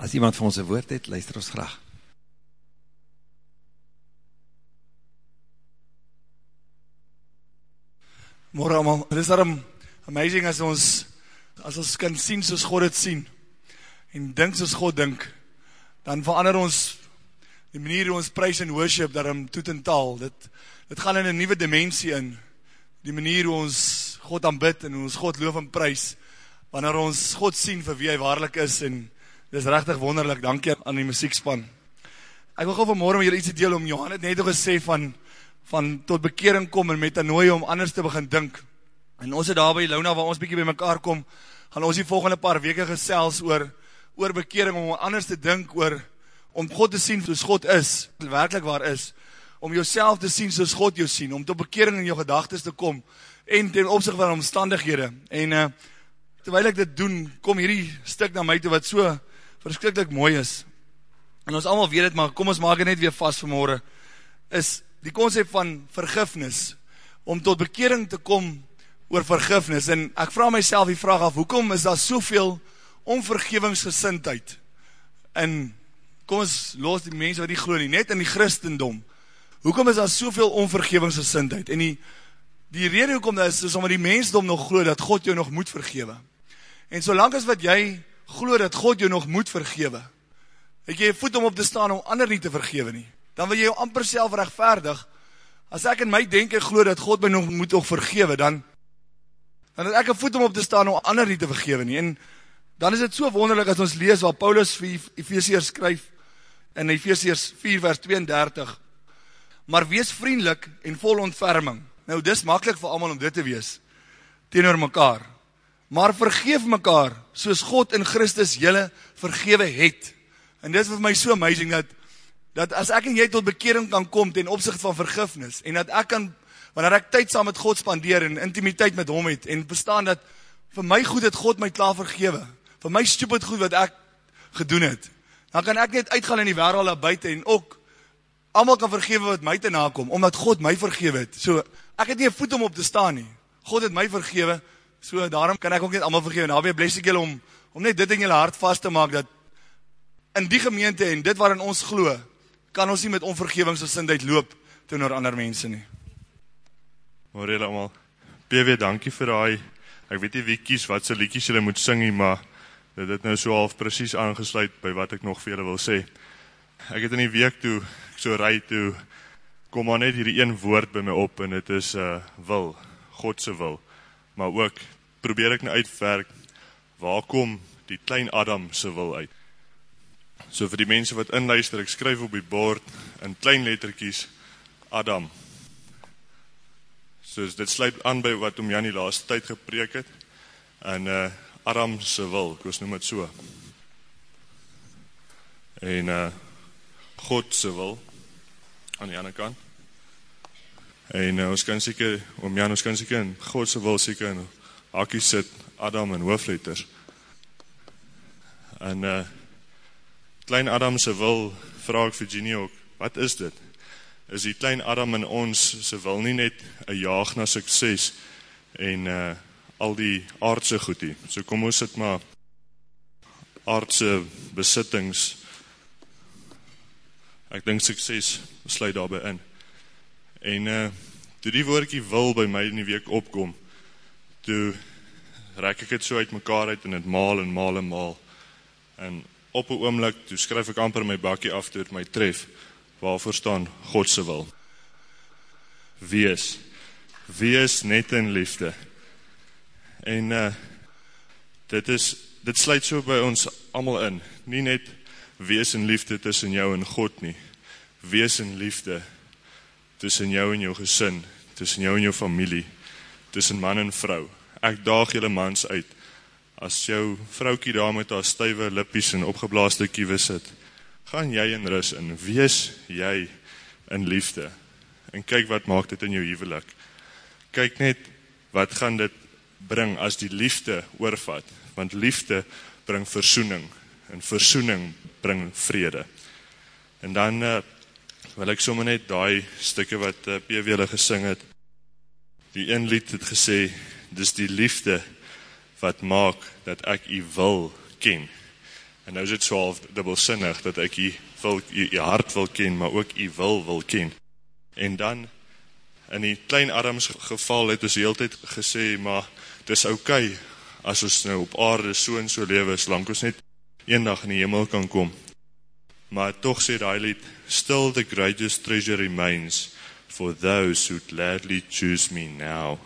As iemand van ons een woord het, luister ons graag. Morgen allemaal, het is daarom amazing as ons, as ons kan sien soos God het sien, en dink soos God dink, dan verander ons die manier hoe ons prijs en worship daarom toet en taal, dit, dit gaan in een nieuwe dimensie in, die manier hoe ons God aanbid en hoe ons God loof en prijs, wanneer ons God sien vir wie hy waarlik is en Dis regtig wonderlik. Dankie aan die musiekspan. Ek wil gou vanmôre met julle ietsie deel om Johan het net al gesê van van tot bekering kom en metanoia om anders te begin dink. En ons het daar by Luna waar ons bietjie bymekaar kom, gaan ons die volgende paar weke gesels oor oor bekering om anders te dink oor om God te sien soos God is, werklik waar is, om jouself te sien soos God jou sien, om tot bekering in jou gedagtes te kom en ten opsigte van omstandighede. En uh terwyl ek dit doen, kom hierdie stuk na my toe wat so verskrikkelijk mooi is, en ons allemaal weet het, maar kom ons maak het net weer vast vanmorgen, is die concept van vergifnis, om tot bekering te kom oor vergifnis, en ek vraag myself die vraag af, hoekom is daar soveel onvergevingsgesintheid, en kom ons los die mense wat die geloof nie, net in die christendom, hoekom is daar soveel onvergevingsgesintheid, en die, die rede hoekom dat is, is omdat die mensdom nog geloof, dat God jou nog moet vergewe, en solang as wat jy glo dat God jou nog moet vergewe. Het jy 'n voet om op te staan om ander nie te vergewe nie. Dan wil jy jou amper self regverdig. As ek in my denke glo dat God my nog moet nog vergewe, dan dan het ek 'n voet om op te staan om ander nie te vergewe nie. En dan is dit so wonderlik as ons lees waar Paulus vir Efesiërs skryf in Efesiërs 4 vers 32. Maar wees vriendelik en vol ontferming. Nou dis maklik vir almal om dit te wees teenoor mekaar maar vergeef mekaar soos God in Christus julle vergewe het. En dit is vir my so amazing dat dat as ek en jy tot bekering kan kom ten opsigte van vergifnis en dat ek kan wanneer ek tyd saam met God spandeer en intimiteit met hom het en verstaan dat vir my goed het God my klaar vergewe. Vir my stupid goed wat ek gedoen het. Dan kan ek net uitgaan in die wêreld daar buite en ook almal kan vergewe wat my te nakom omdat God my vergewe het. So ek het nie 'n voet om op te staan nie. God het my vergewe So daarom kan ek ook net almal vergewe. Naby bless ek julle om om net dit in julle hart vas te maak dat in die gemeente en dit waarin ons glo, kan ons nie met onvergewingsgesindheid loop teenoor ander mense nie. Môre julle almal. PW, dankie vir daai. Ek weet nie wie kies wat se liedjies julle moet sing nie, maar dit het nou so half presies aangesluit by wat ek nog vir julle wil sê. Ek het in die week toe so ry toe kom maar net hierdie een woord by my op en dit is uh, wil, God se wil maar ook probeer ek nou uitwerk waar kom die klein Adam se wil uit. So vir die mense wat inluister, ek skryf op die bord in klein lettertjies Adam. So dit sluit aan by wat om Jan die laaste tyd gepreek het en uh Adam se wil, ek noem dit so. En uh God se wil aan die ander kant. En uh, ons kan seker om Jan ons kan seker in God se wil seker in hakkie sit Adam en hoofletters. En uh klein Adam se wil vra ek Virginia ook, wat is dit? Is die klein Adam in ons se wil nie net 'n jaag na sukses en uh al die aardse goedie. So kom ons sit maar aardse besittings. Ek dink sukses sluit daarbey in. En uh toe die woordjie wil by my in die week opkom, toe rek ek dit so uitmekaar uit en dit maal en maal en maal. En op 'n oomblik toe skryf ek amper my bakkie af toe dit my tref waarvoor staan God se wil. Wees wees net in liefde. En uh dit is dit sluit so by ons almal in. Nie net wees in liefde tussen jou en God nie. Wees in liefde tussen jou en jou gesin, tussen jou en jou familie, tussen man en vrou. Ek daag julle mans uit. As jou vroutjie daar met haar stywe lippies en opgeblaaste kiewe sit, gaan jy in rus in. Wees jy in liefde. En kyk wat maak dit in jou huwelik. Kyk net wat gaan dit bring as die liefde oorvat, want liefde bring versoening en versoening bring vrede. En dan uh, wil ek sommer net daai stukke wat uh, eh, PW hulle gesing het. Die een lied het gesê dis die liefde wat maak dat ek u wil ken. En nou is dit so half dubbelsinnig dat ek jy wil jy, jy hart wil ken, maar ook jy wil wil ken. En dan in die klein Adams geval het ons heeltyd gesê, maar dis oukei okay, as ons nou op aarde so en so lewe, solank ons net eendag in die hemel kan kom. Maar toch sê die lied, still the greatest treasure remains for those who gladly choose me now.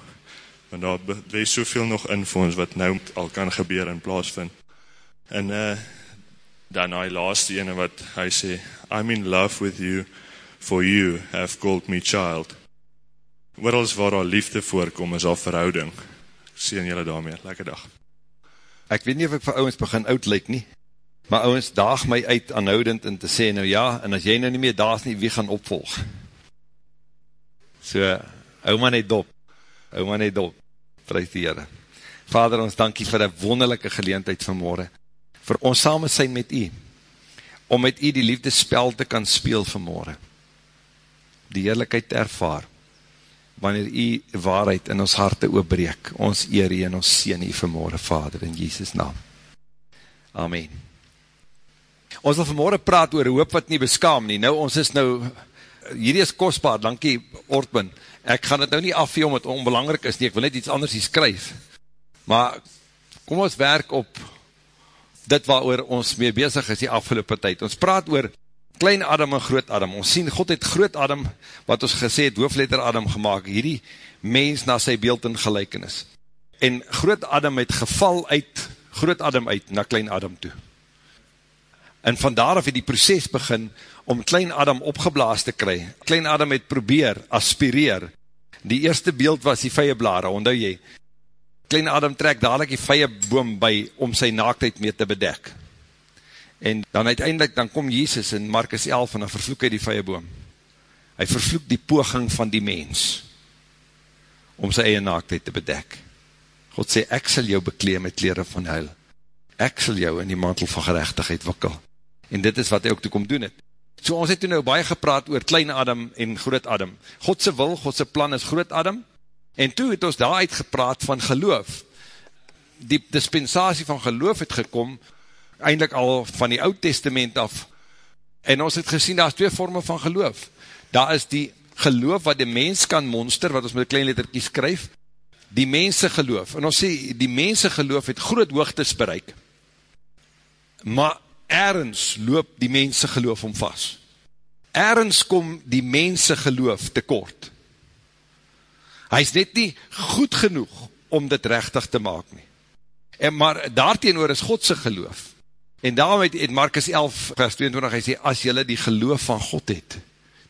Want daar wees soveel nog in vir ons wat nou al kan gebeur en plaasvind. En uh, dan hy laaste ene wat hy sê, I'm in love with you, for you have called me child. Oorals waar daar liefde voorkom is daar verhouding. Sien julle daarmee, lekker dag. Ek weet nie of ek vir ouwens begin oud lyk nie, maar ouwens daag my uit aanhoudend en te sê, nou ja, en as jy nou nie meer daas nie, wie gaan opvolg? So, hou maar net dop, hou maar net dop, prijs die Heere. Vader, ons dankie vir die wonderlijke geleentheid van morgen, vir ons samen zijn met u, om met u die liefdespel te kan speel van morgen, die heerlijkheid te ervaar, wanneer u waarheid in ons harte oopbreek, ons eer u en ons sien u vanmorgen, Vader, in Jesus naam. Amen. Ons wil vanmorgen praat oor hoop wat nie beskaam nie. Nou, ons is nou, hierdie is kostbaar, dankie Ortman. Ek gaan het nou nie afvee om het onbelangrijk is nie, ek wil net iets anders hier skryf. Maar, kom ons werk op dit waar ons mee bezig is die afgelopen tyd. Ons praat oor klein Adam en groot Adam. Ons sien, God het groot Adam, wat ons gesê het, hoofletter Adam gemaakt, hierdie mens na sy beeld en gelijkenis. En groot Adam het geval uit, groot Adam uit, na klein Adam toe. En vandaar af het die proces begin, om klein Adam opgeblaas te kry. Klein Adam het probeer, aspireer. Die eerste beeld was die vijieblare, onthou jy. Klein Adam trek dadelijk die vijeboom by, om sy naaktheid mee te bedek. En dan uiteindelik, dan kom Jezus in Markus 11 en dan vervloek hy die vijeboom. Hy vervloek die poging van die mens om sy eie naaktheid te bedek. God sê, ek sal jou bekleem met kleren van huil. Ek sal jou in die mantel van gerechtigheid wikkel. En dit is wat hy ook toe kom doen het. So ons het toen nou baie gepraat oor klein Adam en groot Adam. Godse wil, Godse plan is groot Adam. En toe het ons daar uitgepraat van geloof. Die dispensatie van geloof het gekom eindelijk al van die oud testament af, en ons het gesien, daar is twee vorme van geloof, daar is die geloof wat die mens kan monster, wat ons met klein letterkie skryf, die mense geloof, en ons sê, die mense geloof het groot hoogtes bereik, maar ergens loop die mense geloof om vast, ergens kom die mense geloof tekort, hy is net nie goed genoeg, om dit rechtig te maak nie, en maar daarteenoor is Godse geloof, En daarom het, het Markus 11 vers 22, hy sê, as jylle die geloof van God het,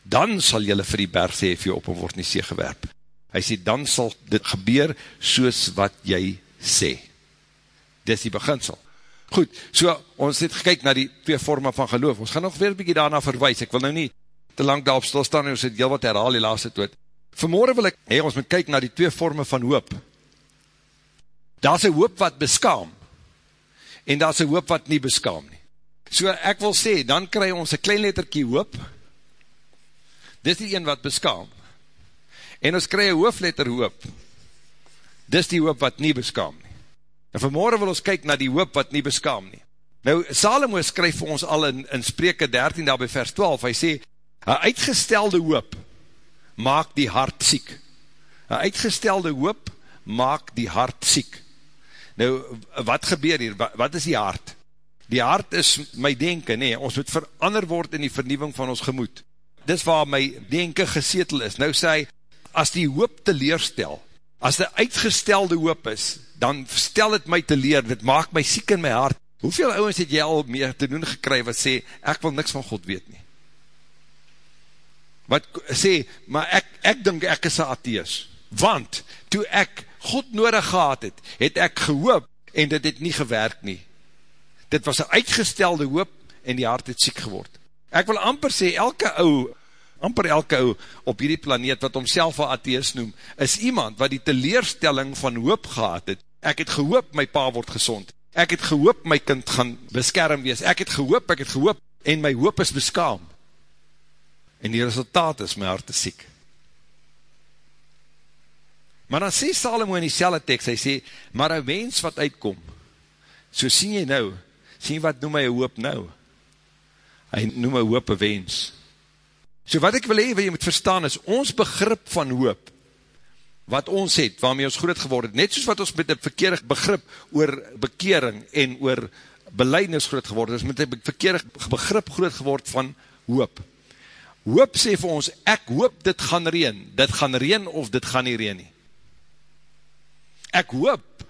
dan sal jylle vir die berg sê, vir jou op en word nie see gewerp. Hy sê, dan sal dit gebeur soos wat jy sê. Dit is die beginsel. Goed, so ons het gekyk na die twee vorme van geloof. Ons gaan nog weer bykie daarna verwijs. Ek wil nou nie te lang daarop stilstaan, ons het heel wat herhaal die laatste toot. Vanmorgen wil ek, hey, ons moet kyk na die twee vorme van hoop. Daar is een hoop wat beskaam, en daar is een hoop wat nie beskaam nie. So ek wil sê, dan kry ons een klein letterkie hoop, dit is die een wat beskaam, en ons kry een hoofletter hoop, dit is die hoop wat nie beskaam nie. En vanmorgen wil ons kyk na die hoop wat nie beskaam nie. Nou, Salomo skryf vir ons al in, in spreke 13 daar by vers 12, hy sê, een uitgestelde hoop maak die hart siek. Een uitgestelde hoop maak die hart siek. Nou, wat gebeur hier? Wat is die hart? Die hart is my denken, nee, ons moet verander word in die vernieuwing van ons gemoed. Dis waar my denken gesetel is. Nou sê hy, as die hoop te leerstel, as die uitgestelde hoop is, dan stel het my te leer, dit maak my siek in my hart. Hoeveel ouwens het jy al meer te doen gekry, wat sê, ek wil niks van God weet nie. Wat sê, maar ek, ek dink ek is een atheus, want, toe ek God nodig gehad het, het ek gehoop, en dit het nie gewerk nie. Dit was een uitgestelde hoop, en die hart het siek geword. Ek wil amper sê, elke ou, amper elke ou, op hierdie planeet, wat omself al athees noem, is iemand, wat die teleerstelling van hoop gehad het, ek het gehoop, my pa word gezond, ek het gehoop, my kind gaan beskerm wees, ek het gehoop, ek het gehoop, en my hoop is beskaam. En die resultaat is, my hart is siek. Maar dan sê Salomo in die selle tekst, hy sê, maar een wens wat uitkom, so sien jy nou, Sien wat noem hy hoop nou? Hy noem hy hoop een wens. So wat ek wil hee, wat jy moet verstaan is, ons begrip van hoop, wat ons het, waarmee ons groot geworden het, net soos wat ons met een verkeerig begrip oor bekering en oor beleidnis groot geworden is, met een verkeerig begrip groot geword van hoop. Hoop sê vir ons, ek hoop dit gaan reen, dit gaan reen of dit gaan nie reen nie. Ek hoop,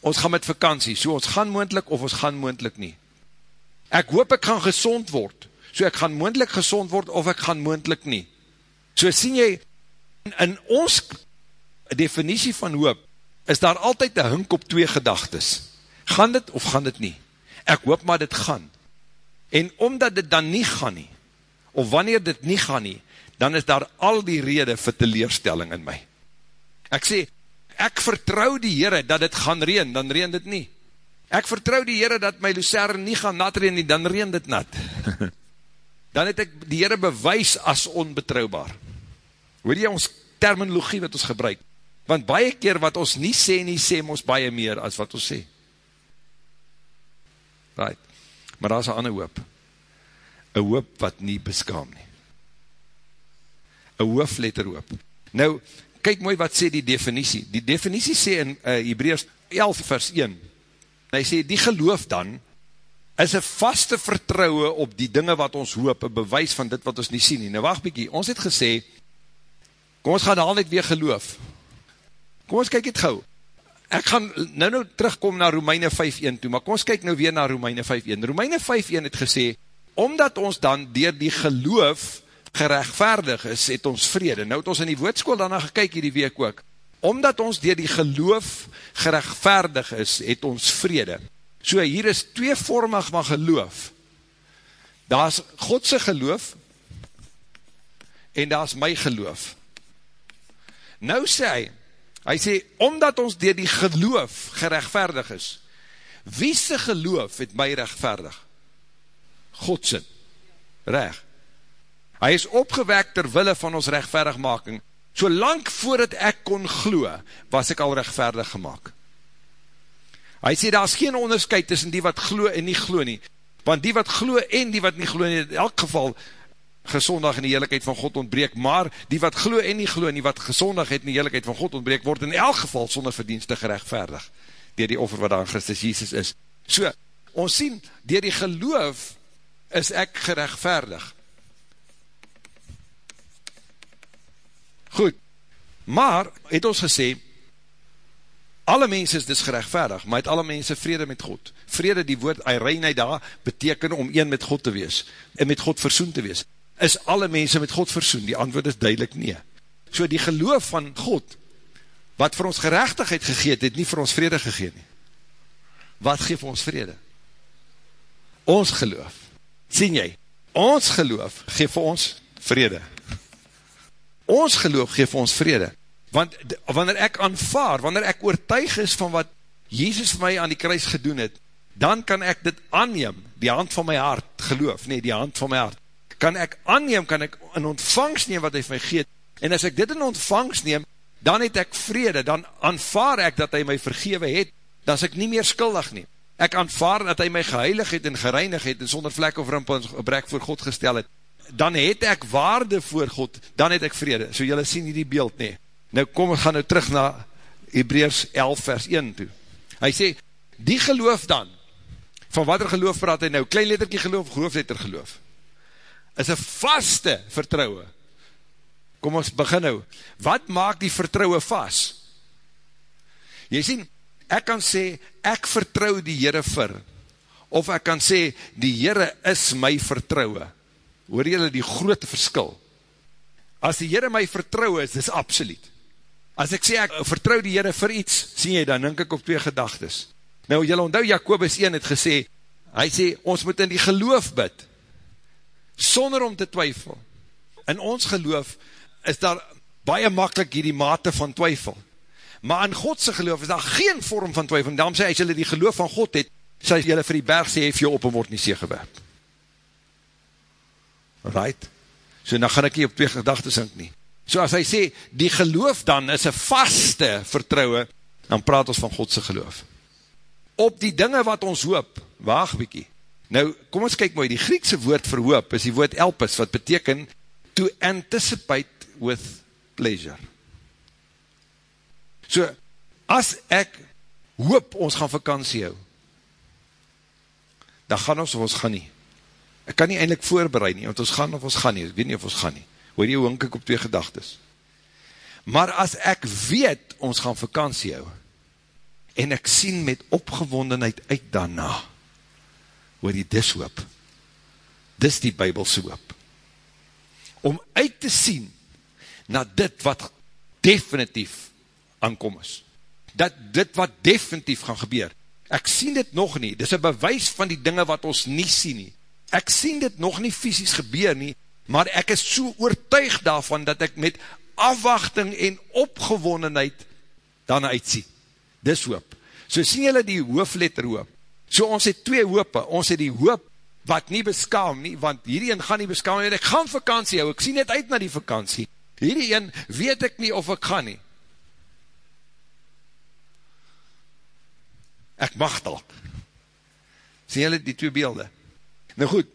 ons gaan met vakantie, so ons gaan moendlik of ons gaan moendlik nie. Ek hoop ek gaan gezond word, so ek gaan moendlik gezond word of ek gaan moendlik nie. So sien jy, in ons definitie van hoop, is daar altyd een hink op twee gedagtes. Gaan dit of gaan dit nie? Ek hoop maar dit gaan. En omdat dit dan nie gaan nie, of wanneer dit nie gaan nie, dan is daar al die rede vir teleerstelling in my. Ek sê, ek vertrou die Heere dat dit gaan reen, dan reen dit nie. Ek vertrou die Heere dat my lucerne nie gaan nat reen nie, dan reen dit nat. dan het ek die Heere bewys as onbetrouwbaar. Hoor jy ons terminologie wat ons gebruik? Want baie keer wat ons nie sê nie, sê ons baie meer as wat ons sê. Right. Maar daar is een ander hoop. Een hoop wat nie beskaam nie. Een hoofletter hoop. Nou, kyk mooi wat sê die definitie. Die definitie sê in uh, Hebreus 11 vers 1. Hy sê, die geloof dan, is een vaste vertrouwe op die dinge wat ons hoop, een bewys van dit wat ons nie sien nie. Nou wacht bykie, ons het gesê, kom ons gaan al net weer geloof. Kom ons kyk het gauw ek gaan nou nou terugkom na Romeine 5.1 toe, maar kom ons kyk nou weer na Romeine 5.1. Romeine 5.1 het gesê, omdat ons dan dier die geloof gerechtvaardig is, het ons vrede. Nou het ons in die woordskool daarna gekyk hierdie week ook. Omdat ons dier die geloof gerechtvaardig is, het ons vrede. So hier is tweevormig van geloof. Daar is Godse geloof en daar is my geloof. Nou sê hy, Hy sê, omdat ons dier die geloof gerechtvaardig is, wie se geloof het my rechtvaardig? Godsin. Recht. Hy is opgewek terwille van ons rechtvaardigmaking. So lang voordat ek kon glo, was ek al rechtvaardig gemaakt. Hy sê, daar is geen onderscheid tussen die wat glo en nie glo nie. Want die wat glo en die wat nie glo nie, in elk geval gesondag in die heerlijkheid van God ontbreek, maar die wat glo en nie glo, en die wat gesondag het in die heerlijkheid van God ontbreek, word in elk geval sonder verdienste gerechtvaardig, dier die offer wat daar in Christus Jesus is. So, ons sien, dier die geloof is ek gerechtvaardig. Goed, maar, het ons gesê, alle mense is dus gerechtvaardig, maar het alle mense vrede met God. Vrede, die woord, ei reinheid daar, beteken om een met God te wees, en met God versoen te wees is alle mense met God versoen? Die antwoord is duidelik nie. So die geloof van God, wat vir ons gerechtigheid gegeet het, nie vir ons vrede gegeet nie. Wat geef ons vrede? Ons geloof. Sien jy? Ons geloof geef vir ons vrede. Ons geloof geef vir ons vrede. Want wanneer ek aanvaar, wanneer ek oortuig is van wat Jezus vir my aan die kruis gedoen het, dan kan ek dit aanneem, die hand van my hart, geloof, nee, die hand van my hart, kan ek aanneem, kan ek in ontvangst neem wat hy vir my geet, en as ek dit in ontvangst neem, dan het ek vrede, dan aanvaar ek dat hy my vergewe het, dan is ek nie meer skuldig nie. Ek aanvaar dat hy my geheilig het en gereinig het, en sonder vlek of rimp en brek voor God gestel het, dan het ek waarde voor God, dan het ek vrede. So jylle sien hier die beeld nie. Nou kom, we gaan nou terug na Hebreërs 11 vers 1 toe. Hy sê, die geloof dan, van wat er geloof praat hy nou, klein letterkie geloof, groot letter geloof is een vaste vertrouwe. Kom ons begin nou. Wat maak die vertrouwe vast? Jy sien, ek kan sê, ek vertrouw die Heere vir, of ek kan sê, die Heere is my vertrouwe. Hoor jylle die grote verskil? As die Heere my vertrouwe is, is absoluut. As ek sê, ek vertrouw die Heere vir iets, sien jy, dan denk ek op twee gedagtes. Nou, jylle onthou, Jacobus 1 het gesê, hy sê, ons moet in die geloof bid, sonder om te twyfel. In ons geloof is daar baie makkelijk hierdie mate van twyfel. Maar in Godse geloof is daar geen vorm van twyfel. En daarom sê, as jylle die geloof van God het, sê jylle vir die berg sê, hef jy op en word nie sê gewerp. Right? So dan gaan ek hier op twee gedagtes sink nie. So as hy sê, die geloof dan is een vaste vertrouwe, dan praat ons van Godse geloof. Op die dinge wat ons hoop, waag bykie, Nou, kom ons kyk mooi, die Griekse woord vir hoop is die woord elpis, wat beteken to anticipate with pleasure. So, as ek hoop ons gaan vakantie hou, dan gaan ons of ons gaan nie. Ek kan nie eindelijk voorbereid nie, want ons gaan of ons gaan nie, ek weet nie of ons gaan nie. Hoor jy, hoe ek op twee gedagtes? Maar as ek weet, ons gaan vakantie hou, en ek sien met opgewondenheid uit daarna, hoor jy, dis hoop. Dis die bybelse hoop. Om uit te sien, na dit wat definitief aankom is. Dat dit wat definitief gaan gebeur. Ek sien dit nog nie, dis een bewys van die dinge wat ons nie sien nie. Ek sien dit nog nie fysisk gebeur nie, maar ek is so oortuig daarvan, dat ek met afwachting en opgewonnenheid dan uitsien. Dis hoop. So sien julle die hoofletter hoop. So ons het twee hoope. Ons het die hoop wat nie beskaam nie, want hierdie een gaan nie beskaam nie, ek gaan vakantie hou, ek sien net uit na die vakantie. Hierdie een weet ek nie of ek gaan nie. Ek mag dalk. Sien julle die twee beelde? Nou goed,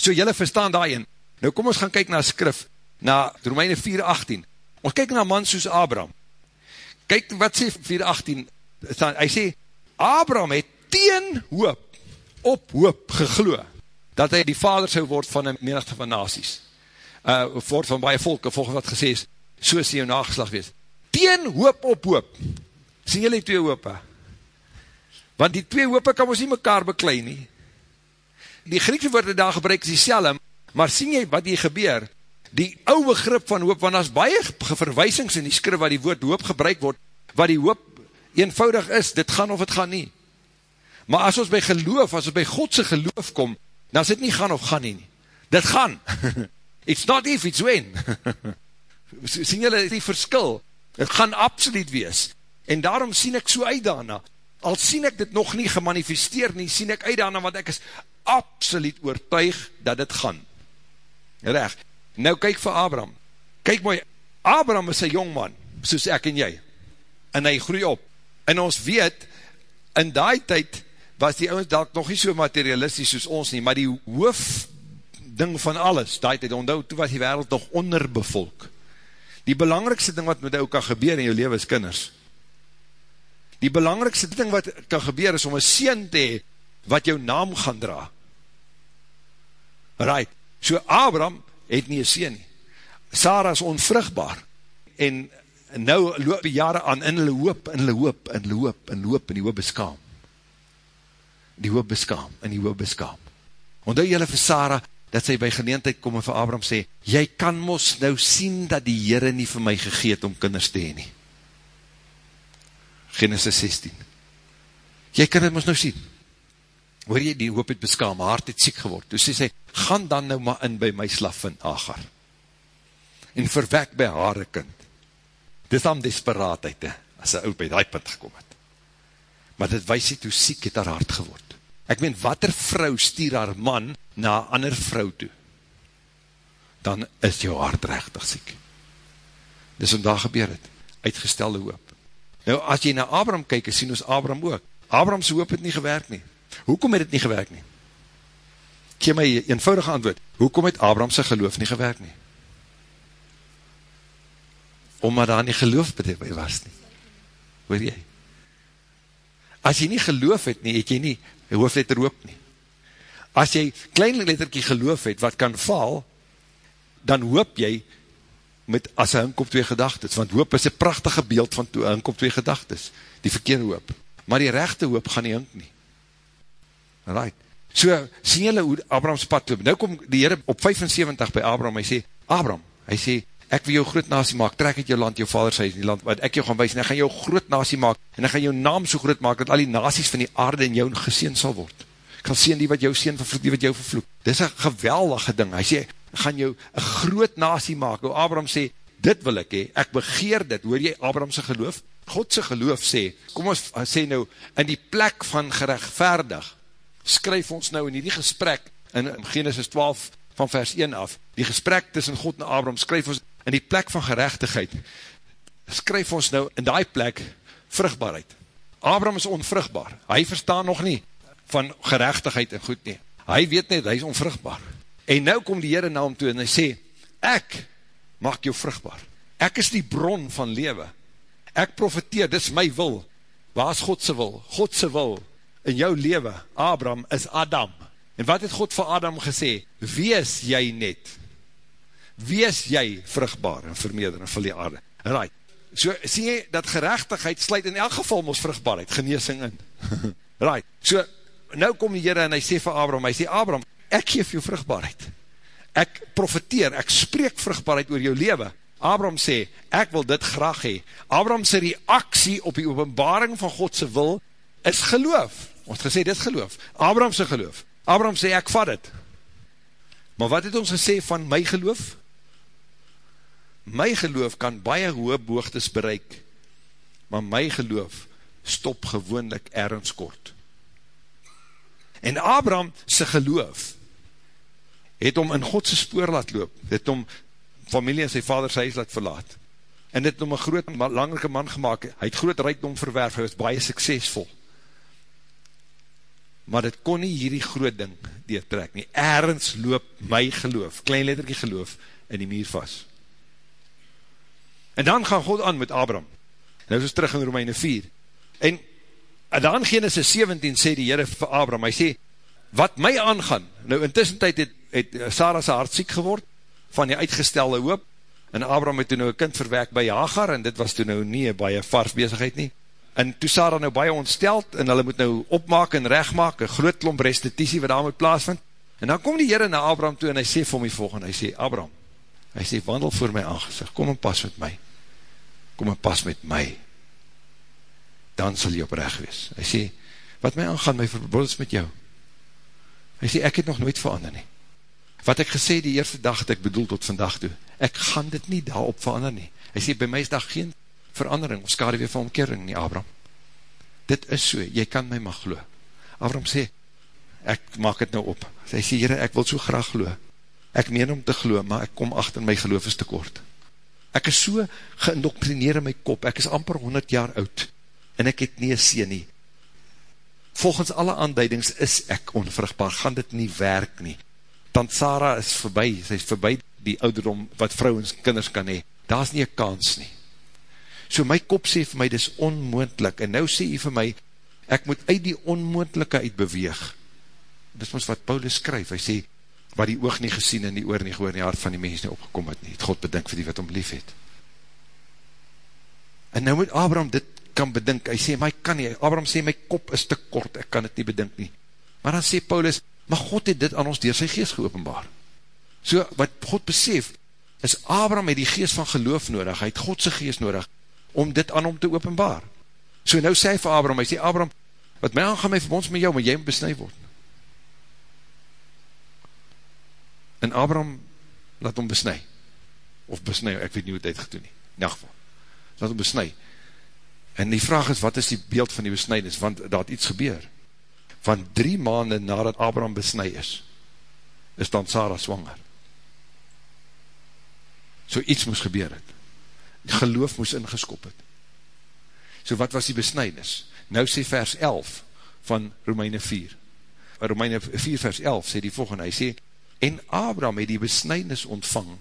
so julle verstaan daar een. Nou kom ons gaan kyk na skrif, na Romeine 4.18. Ons kyk na man soos Abraham. Kyk wat sê 4.18, hy sê, Abraham het teen hoop, op hoop gegloe, dat hy die vader sou word van een menigte van nasies. Uh, word van baie volke, volgens wat gesê is, so sê jou nageslag wees. Teen hoop op hoop. Sien julle die twee hoope? Want die twee hoope kan ons nie mekaar beklein nie. Die Griekse woorde daar gebruik is die selm, maar sien jy wat hier gebeur? Die ouwe grip van hoop, want as baie verwysings in die skrif waar die woord hoop gebruik word, wat die hoop eenvoudig is, dit gaan of het gaan nie. Maar as ons by geloof, as ons by Godse geloof kom, dan is dit nie gaan of gaan nie. Dit gaan. It's not if, it's when. sien julle die verskil? Het gaan absoluut wees. En daarom sien ek so uit daarna. Al sien ek dit nog nie gemanifesteer nie, sien ek uit daarna, want ek is absoluut oortuig dat dit gaan. Reg. Nou kyk vir Abraham. Kyk mooi, Abraham is een jongman, soos ek en jy. En hy groei op. En ons weet, in die tyd was die ouwens dalk nog nie so materialistisch soos ons nie, maar die hoof ding van alles, die tyd, onthou, toe was die wereld nog onderbevolk. Die belangrikste ding wat met jou kan gebeur in jou leven is kinders. Die belangrikste ding wat kan gebeur is om een sien te hee, wat jou naam gaan dra. Right, so Abraham het nie een sien nie. Sarah is onvrugbaar. En nou loop die jare aan in hulle hoop, in hulle hoop, in hulle hoop, in hulle hoop, in die hoop beskaam. Die hoop beskaam, in die hoop beskaam. Ondou jylle vir Sarah, dat sy by geleentheid kom en vir Abraham sê, jy kan mos nou sien dat die Heere nie vir my gegeet om kinders te heen nie. Genesis 16. Jy kan dit mos nou sien. Hoor jy, die hoop het beskaam, hart het siek geword. Toe sê sy, gaan dan nou maar in by my slavin Agar. En verwek by haar kind. Dit is dan desperaatheid, he, as sy oud by die punt gekom het. Maar dit wees het hoe siek het haar hart geword. Ek meen, wat er vrou stier haar man na ander vrou toe, dan is jou hart rechtig siek. Dis om daar gebeur het, uitgestelde hoop. Nou, as jy na Abraham kyk, sien ons Abraham ook. Abraham's hoop het nie gewerk nie. Hoekom het het nie gewerk nie? Gee my eenvoudige antwoord. Hoekom het Abraham's geloof nie gewerk nie? Omdat daar nie geloof by was nie. Hoor jy? As jy nie geloof het nie, het jy nie hoofletter hoop nie. As jy klein letterkie geloof het, wat kan val, dan hoop jy met as een hink op twee gedagtes, want hoop is een prachtige beeld van een hink op twee gedagtes, die verkeerde hoop. Maar die rechte hoop gaan nie hink nie. Right. So, sien jylle hoe Abraham's pad loop. Nou kom die Heere op 75 by Abraham, hy sê, Abraham, hy sê, ek wil jou groot nasie maak, trek uit jou land, jou vaders huis, die land, wat ek jou gaan wees, en ek gaan jou groot nasie maak, en ek gaan jou naam so groot maak, dat al die nasies van die aarde in jou geseen sal word. Ek gaan sien die wat jou sien vervloek, die wat jou vervloek. Dit is een geweldige ding. Hy sê, gaan jou een groot nasie maak. O Abraham sê, dit wil ek, he. ek begeer dit, hoor jy Abrahamse geloof? Godse geloof sê, kom ons sê nou, in die plek van gerechtvaardig, skryf ons nou in die gesprek, in Genesis 12 van vers 1 af, die gesprek tussen God en Abraham, skryf ons in die plek van gerechtigheid, skryf ons nou in die plek vrugbaarheid. Abraham is onvrugbaar, hy verstaan nog nie van gerechtigheid en goed nie. Hy weet net, hy is onvrugbaar. En nou kom die Heere na hom toe en hy sê, ek maak jou vrugbaar. Ek is die bron van lewe. Ek profiteer, dis my wil. Waar is Godse wil? Godse wil in jou lewe, Abraham, is Adam. En wat het God vir Adam gesê? Wees jy net. Wees jy vrugbaar en vermeerder en vul die aarde. Right. So sê jy dat gerechtigheid sluit in elk geval ons vrugbaarheid, geneesing in. right. So nou kom die Heere en hy sê vir Abraham, hy sê Abraham, ek geef jou vrugbaarheid. Ek profiteer, ek spreek vrugbaarheid oor jou leven. Abraham sê, ek wil dit graag hee. Abraham sê reaksie op die openbaring van Godse wil is geloof. Ons gesê, dit is geloof. Abraham sê geloof. Abraham sê, ek vat het. Maar wat het ons gesê van my geloof? My geloof kan baie hoë boogtes bereik, maar my geloof stop gewoonlik ergens kort. En Abraham sy geloof het om in Godse spoor laat loop, het om familie en sy vader sy huis laat verlaat, en het om een groot, langerke man gemaakt, hy het groot rijkdom verwerf, hy was baie suksesvol, maar dit kon nie hierdie groot ding deurtrek nie. Ergens loop my geloof, klein letterkie geloof, in die muur vast. En dan gaan God aan met Abraham. En nou is ons terug in Romeine 4. En, dan Genesis 17 sê die Heere vir Abraham, hy sê, wat my aangaan, nou intussen tyd het, het Sarah sy hart siek geword, van die uitgestelde hoop, en Abraham het toen nou een kind verwerk by Hagar, en dit was toen nou nie baie vars bezigheid nie, en toe Sarah nou baie ontsteld, en hulle moet nou opmaak en rechtmaak, een groot klomp restitutie wat daar moet plaasvind, en dan kom die Heere na Abraham toe, en hy sê vir my volgende, hy sê, Abraham, hy sê, wandel voor my aangezicht, kom en pas met my, kom en pas met my, dan sal jy oprecht wees. Hy sê, wat my aangaan, my verbod is met jou. Hy sê, ek het nog nooit verander nie. Wat ek gesê die eerste dag, het ek bedoel tot vandag toe, ek gaan dit nie daarop verander nie. Hy sê, by my is daar geen verandering, of skade weer van omkering nie, Abraham. Dit is so, jy kan my mag glo. Abraham sê, ek maak het nou op. Hy sê, Heere, ek wil so graag glo. Ek meen om te glo, maar ek kom achter my geloof is te kort. Ek is so geïndoctrineer in my kop, ek is amper 100 jaar oud, en ek het nie sien nie. Volgens alle aanduidings is ek onvrugbaar, gaan dit nie werk nie. Tant Sarah is voorbij, sy is voorbij die ouderdom wat vrouwens kinders kan hee. Daar is nie een kans nie. So my kop sê vir my, dit is onmoendlik, en nou sê hy vir my, ek moet uit die onmoendlike uitbeweeg. Dit is ons wat Paulus skryf, hy sê, wat die oog nie gesien en die oor nie gehoor, en die hart van die mens nie opgekom het nie, het God bedink vir die wat om lief het. En nou moet Abraham dit kan bedink, hy sê, my kan nie, Abraham sê, my kop is te kort, ek kan het nie bedink nie. Maar dan sê Paulus, maar God het dit aan ons door sy geest geopenbaar. So, wat God besef, is Abraham het die geest van geloof nodig, hy het Godse geest nodig, om dit aan hom te openbaar. So nou sê hy vir Abraham, hy sê, Abraham, wat my aangaan my verbonds met jou, maar jy moet besnui word. En Abraham laat hom besnui. Of besnui, ek weet nie hoe dit gedoen nie. In geval. Laat hom besnui. En die vraag is, wat is die beeld van die besnuidnis? Want daar het iets gebeur. Van drie maanden nadat Abraham besnui is, is dan Sarah swanger. So iets moes gebeur het geloof moes ingeskop het. So wat was die besnijdnis? Nou sê vers 11 van Romeine 4. Romeine 4 vers 11 sê die volgende, hy sê, en Abraham het die besnijdnis ontvang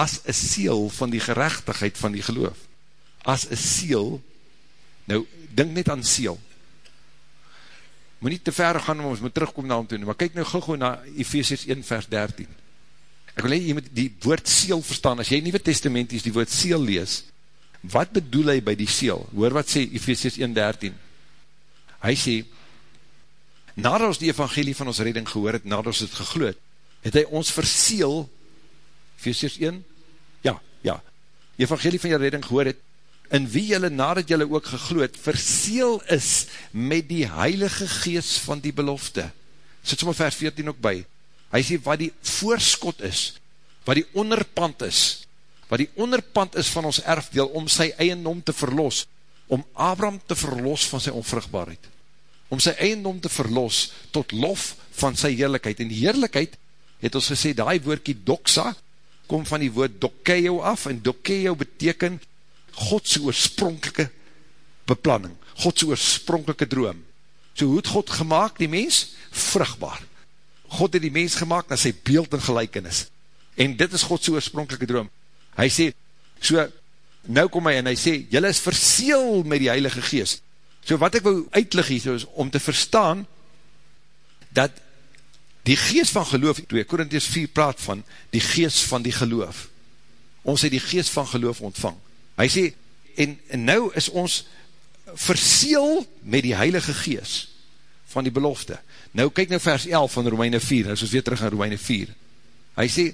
as een seel van die gerechtigheid van die geloof. As een seel, nou, denk net aan seel. Moet nie te ver gaan om ons moet terugkom na hom toe, maar kyk nou gauw na Ephesians 1 vers 13. Ek wil hee, jy moet die woord seel verstaan, as jy Nieuwe Testament is, die woord seel lees, wat bedoel hy by die seel? Hoor wat sê Ephesians 1.13? Hy sê, nadat ons die evangelie van ons redding gehoor het, nadat ons het gegloed, het hy ons verseel, Ephesians 1, ja, ja, die evangelie van jou redding gehoor het, in wie jylle nadat jylle ook gegloed, verseel is met die heilige gees van die belofte. Sit sommer vers 14 ook by, hy sê wat die voorskot is, wat die onderpand is, wat die onderpand is van ons erfdeel, om sy eiendom te verlos, om Abraham te verlos van sy onvrugbaarheid, om sy eiendom te verlos, tot lof van sy heerlijkheid, en heerlijkheid, het ons gesê, die woordkie doxa, kom van die woord dokeo af, en dokeo beteken, Godse oorspronkelike beplanning, Godse oorspronkelike droom, so hoe het God gemaakt, die mens? Vrugbaar, God het die mens gemaakt na sy beeld en gelijkenis. En dit is Godse oorspronkelike droom. Hy sê, so, nou kom hy en hy sê, jylle is verseel met die Heilige Geest. So wat ek wil uitlig hier, so is om te verstaan, dat die geest van geloof, 2 Korinties 4 praat van die geest van die geloof. Ons het die geest van geloof ontvang. Hy sê, en, en nou is ons verseel met die heilige geest van die belofte. Nou kyk nou vers 11 van Romeine 4, nou soos weer terug aan Romeine 4. Hy sê,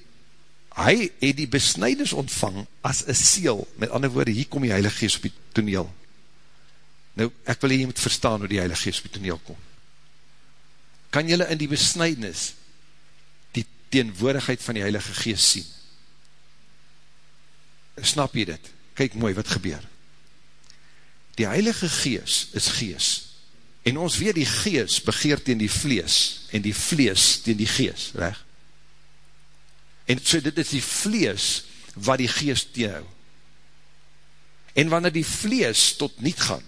hy het die besnijders ontvang as een seel, met ander woorde, hier kom die heilige geest op die toneel. Nou, ek wil hier moet verstaan hoe die heilige geest op die toneel kom. Kan jylle in die besnijdnis die teenwoordigheid van die heilige geest sien? Snap jy dit? Kyk mooi wat gebeur. Die heilige geest is geest. En ons weet die geest begeer teen die vlees en die vlees teen die geest, recht? En so dit is die vlees wat die geest teenhou. En wanneer die vlees tot niet gaan,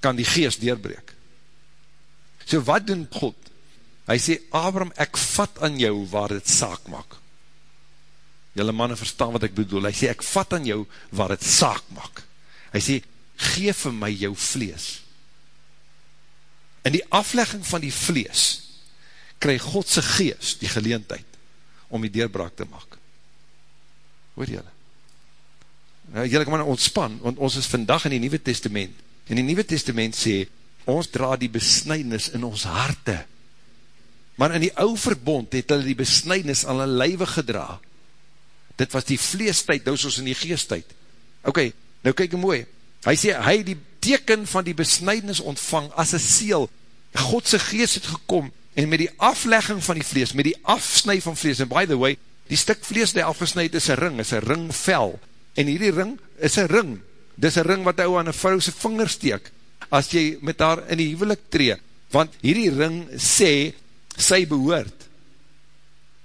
kan die geest deurbreek. So wat doen God? Hy sê, Abraham, ek vat aan jou waar het saak maak. Julle mannen verstaan wat ek bedoel. Hy sê, ek vat aan jou waar het saak maak. Hy sê, geef vir my jou vlees. In die aflegging van die vlees, krijg Godse geest die geleentheid om die deurbraak te maak. Hoor jylle? Nou, jylle kan maar ontspan, want ons is vandag in die Nieuwe Testament. In die Nieuwe Testament sê, ons dra die besnijdnis in ons harte. Maar in die ou verbond het hulle die besnijdnis aan hulle lijwe gedra. Dit was die vleestijd, nou soos in die geestijd. Ok, nou kyk mooi. Hy sê, hy die teken van die besnijdnis ontvang as een seel. Godse geest het gekom en met die aflegging van die vlees, met die afsnui van vlees, en by the way, die stuk vlees die afgesnijd is een ring, is een ringvel. En hierdie ring is een ring. Dit is een ring wat hy aan een vrouwse vinger steek, as jy met haar in die huwelik tree. Want hierdie ring sê, sy behoort.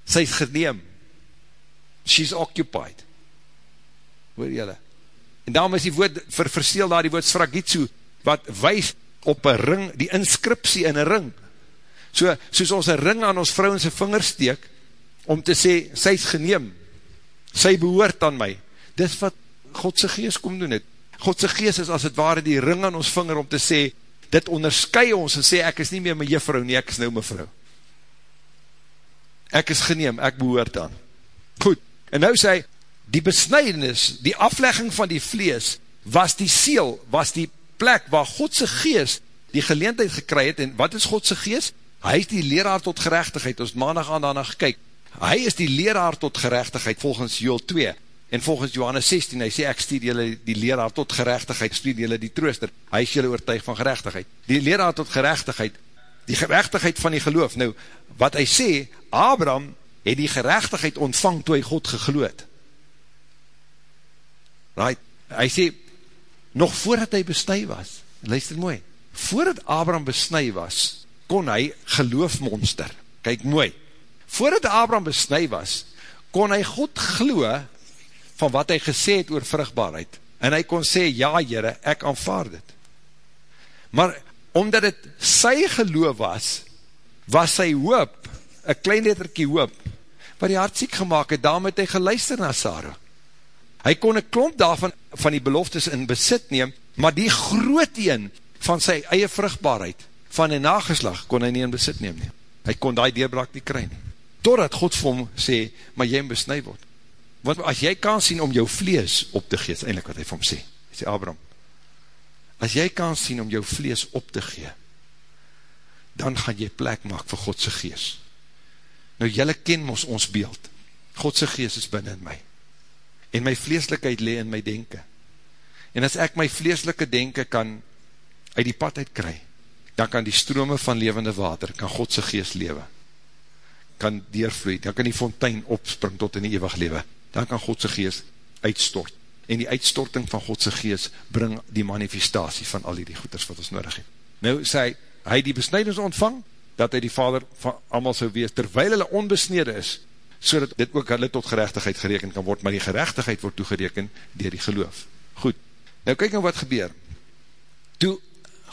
Sy is geneem. She's occupied. Hoor jylle? En daarom is die woord, ver, verseel daar die woord sfragitsu, wat wees op een ring, die inscriptie in een ring. So, soos ons een ring aan ons vrou in sy vinger steek, om te sê, sy is geneem, sy behoort aan my. Dis wat Godse geest kom doen het. Godse geest is as het ware die ring aan ons vinger om te sê, dit onderskui ons en sê, ek is nie meer my juffrou nie, ek is nou my vrou. Ek is geneem, ek behoort aan. Goed, en nou sê, die besnijdenis, die aflegging van die vlees, was die seel, was die plek waar Godse geest die geleentheid gekry het, en wat is Godse geest? Hy is die leraar tot gerechtigheid, ons maandag aan daarna gekyk, hy is die leraar tot gerechtigheid, volgens Joel 2, en volgens Johannes 16, hy sê, ek stuur julle die leraar tot gerechtigheid, stuur julle die trooster, hy is julle oortuig van gerechtigheid, die leraar tot gerechtigheid, die gerechtigheid van die geloof, nou, wat hy sê, Abraham het die gerechtigheid ontvang, toe hy God gegloed, right, hy sê, nog voordat hy besnui was, luister mooi, voordat Abraham besnui was, kon hy geloofmonster, kyk mooi, voordat Abraham besnui was, kon hy God glo, van wat hy gesê het oor vrugbaarheid, en hy kon sê, ja jyre, ek aanvaard het, maar, omdat het sy geloof was, was sy hoop, een klein letterkie hoop, wat die hart siek gemaakt het, daarom het hy geluister na Sarah, Hy kon een klomp daarvan van die beloftes in besit neem, maar die groot een van sy eie vruchtbaarheid, van die nageslag, kon hy nie in besit neem nie. Hy kon die deurbraak nie kry nie. Totdat God vir hom sê, maar jy besnui word. Want as jy kan sien om jou vlees op te gee, is eindelijk wat hy vir hom sê. Hy sê, Abraham, as jy kan sien om jou vlees op te gee, dan gaan jy plek maak vir Godse gees. Nou, jylle ken ons ons beeld. Godse gees is binnen in my en my vleeslikheid le in my denken. En as ek my vleeslike denken kan uit die pad uit kry, dan kan die strome van levende water, kan Godse geest lewe, kan deurvloei, dan kan die fontein opspring tot in die eeuwig lewe, dan kan Godse geest uitstort, en die uitstorting van Godse geest bring die manifestatie van al die goeders wat ons nodig het. Nou sê hy, hy die besnijdings ontvang, dat hy die vader van allemaal sou wees, terwijl hulle onbesnede is, so dat dit ook hulle tot gerechtigheid gereken kan word, maar die gerechtigheid word toegereken dier die geloof. Goed, nou kyk nou wat gebeur. Toe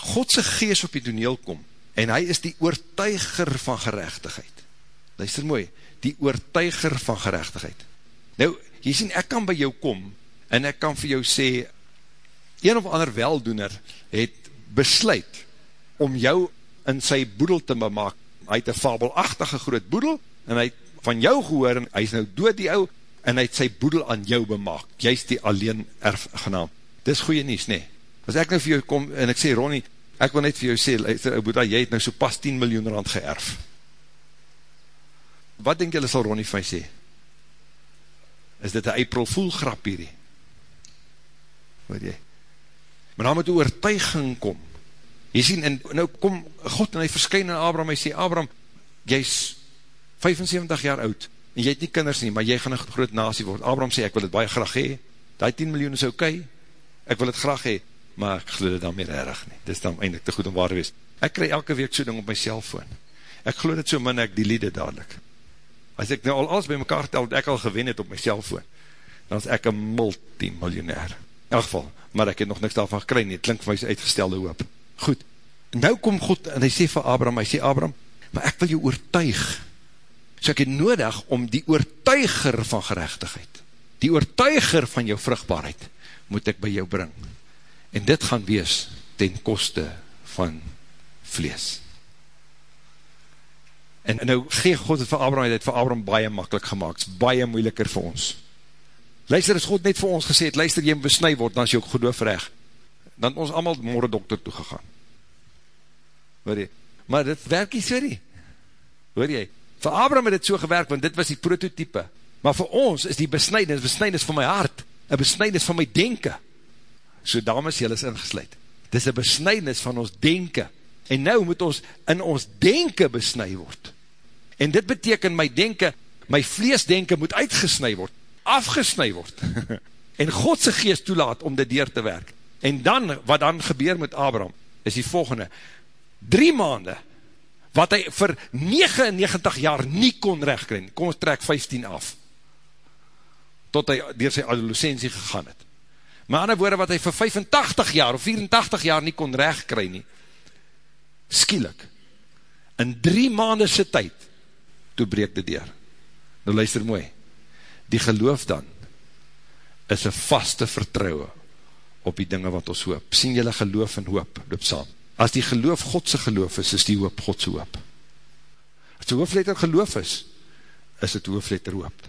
Godse geest op die toneel kom, en hy is die oortuiger van gerechtigheid, luister mooi, die oortuiger van gerechtigheid. Nou, jy sien, ek kan by jou kom, en ek kan vir jou sê, een of ander weldoener het besluit om jou in sy boedel te bemaak. Hy het een fabelachtige groot boedel, en hy het van jou gehoor, en hy is nou dood die ou, en hy het sy boedel aan jou bemaak. Jy is die alleen erfgenaam. Dis goeie nies, nee. As ek nou vir jou kom, en ek sê, Ronnie, ek wil net vir jou sê, luister, Boeddha, jy het nou so pas 10 miljoen rand geërf. Wat denk jylle sal Ronnie van my sê? Is dit een April Fool grap hierdie? Weet jy? Maar dan moet die oortuiging kom. Jy sien, en nou kom God en hy verskyn in Abraham, hy sê, Abraham, jy is 75 jaar oud, en jy het nie kinders nie, maar jy gaan een groot nasie word. Abraham sê, ek wil het baie graag hee, die 10 miljoen is okay, ek wil het graag hee, maar ek geloof dit dan meer erg nie, dit is dan eindelijk te goed om waar wees. Ek krij elke week so ding op my cellfoon, ek geloof dit so min, ek delete dit dadelijk. As ek nou al alles by mekaar tel, wat ek al gewen het op my cellfoon, dan is ek een multimiljonair. In elk geval, maar ek het nog niks daarvan gekry nie, het klink vir my uitgestelde hoop. Goed, nou kom God, en hy sê vir Abraham, hy sê Abraham, maar ek wil jou oortuig, so ek het nodig om die oortuiger van gerechtigheid, die oortuiger van jou vruchtbaarheid, moet ek by jou bring. En dit gaan wees ten koste van vlees. En nou gee God het vir Abraham, het vir Abraham baie makkelijk gemaakt, baie moeiliker vir ons. Luister, is God net vir ons gesê, luister, jy besnui word, dan is jy ook geloof recht. Dan het ons allemaal morgen dokter toegegaan. Hoor jy? Maar dit werk nie so nie. Hoor jy? Vir Abraham het dit so gewerk, want dit was die prototype. Maar vir ons is die besnijdings, besnijdings van my hart, een besnijdings van my denken. So dames, jy is ingesluid. Dit is een besnijdings van ons denken. En nou moet ons in ons denken besnij word. En dit beteken my denken, my vleesdenken moet uitgesnij word, afgesnij word. en Godse geest toelaat om dit deur te werk. En dan, wat dan gebeur met Abraham, is die volgende. Drie maanden, wat hy vir 99 jaar nie kon rechtkrijg, kom ons trek 15 af, tot hy door sy adolescentie gegaan het. Maar ander woorde, wat hy vir 85 jaar of 84 jaar nie kon rechtkrijg nie, skielik, in drie maanden sy tyd, toe breek dit deur. Nou luister mooi, die geloof dan, is een vaste vertrouwe op die dinge wat ons hoop. Sien jylle geloof en hoop, loop saam. As die geloof Godse geloof is, is die hoop Godse hoop. As die hoofletter geloof is, is het hoofletter hoop.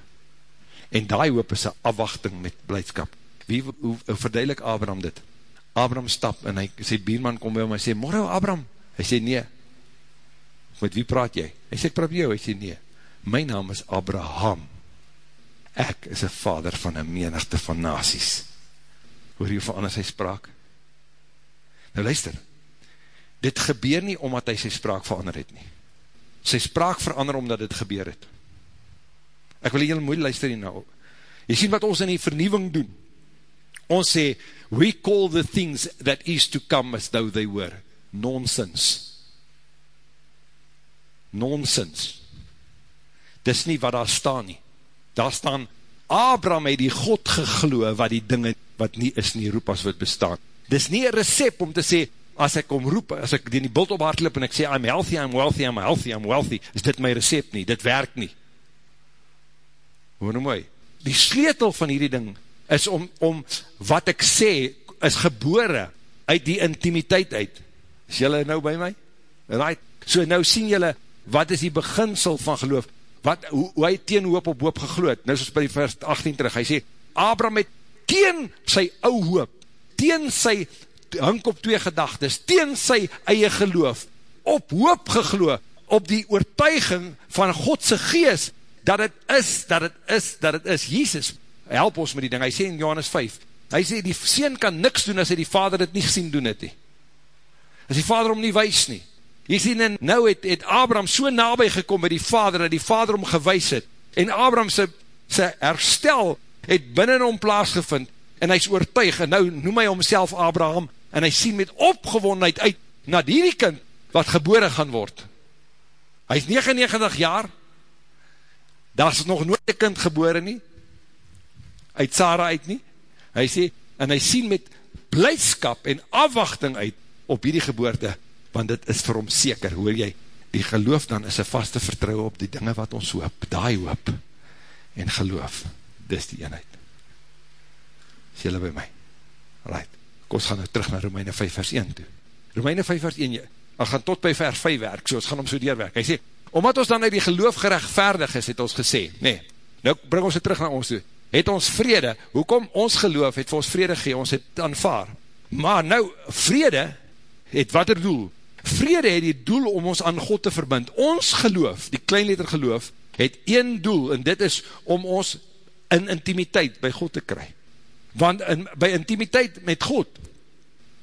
En die hoop is een afwachting met blijdskap. Wie, hoe, hoe verduidelik Abraham dit? Abraham stap en hy, sy bierman kom by hom en sê, Morgen Abraham, Hy sê, nee, met wie praat jy? Hy sê, ek praat jou, hy sê, nee, my naam is Abraham, ek is een vader van een menigte van nasies. Hoor jy van anders hy spraak? Nou luister, dit gebeur nie omdat hy sy spraak verander het nie. Sy spraak verander omdat dit gebeur het. Ek wil heel moeite luister hier nou. Jy sien wat ons in die vernieuwing doen. Ons sê, we call the things that is to come as though they were nonsens. Nonsens. Dis nie wat daar staan nie. Daar staan, Abraham het die God gegloe wat die dinge wat nie is nie roep as wat bestaan. Dis nie een recept om te sê, as ek om roep, as ek die in die bult op hart loop en ek sê, I'm healthy, I'm wealthy, I'm healthy, I'm wealthy, is dit my recept nie, dit werk nie. Hoor nou mooi, die sleutel van hierdie ding is om, om wat ek sê, is gebore uit die intimiteit uit. Is jylle nou by my? Right. So nou sien jylle, wat is die beginsel van geloof? Wat, hoe, hoe hy teen hoop op hoop gegloed? Nou soos by die vers 18 terug, hy sê, Abraham het teen sy ou hoop, teen sy, hink op twee gedagtes, teen sy eie geloof, op hoop gegloed, op die oortuiging van Godse gees, dat het is, dat het is, dat het is, Jesus, help ons met die ding, hy sê in Johannes 5, hy sê, die sien kan niks doen, as hy die vader het nie gesien doen het nie, as die vader om nie wees nie. Jy sien, en nou het, het Abraham so nabij gekom met die vader, dat die vader om gewys het, en Abraham sy, sy herstel het binnen om plaasgevind, en hy is oortuig, en nou noem hy homself Abraham, en hy sien met opgewondheid uit, na die kind, wat gebore gaan word. Hy is 99 jaar, daar is nog nooit een kind gebore nie, uit Sarah uit nie, hy sê, en hy sien met blijdskap en afwachting uit, op hierdie geboorte, want dit is vir hom seker, hoor jy, die geloof dan is een vaste vertrouwe op die dinge wat ons hoop, daai hoop, en geloof, dis die eenheid. Is jylle by my? Right, kom ons gaan nou terug na Romeine 5 vers 1 toe. Romeine 5 vers 1, ons gaan tot by vers 5 werk, so ons gaan om so deurwerk. Hy sê, omdat ons dan uit die geloof gerechtvaardig is, het ons gesê, nee, nou bring ons het terug na ons toe, het ons vrede, hoekom ons geloof het vir ons vrede gee, ons het aanvaar, maar nou, vrede het wat er doel, vrede het die doel om ons aan God te verbind, ons geloof, die kleinletter geloof, het een doel, en dit is om ons in intimiteit by God te kry, want in, by intimiteit met God,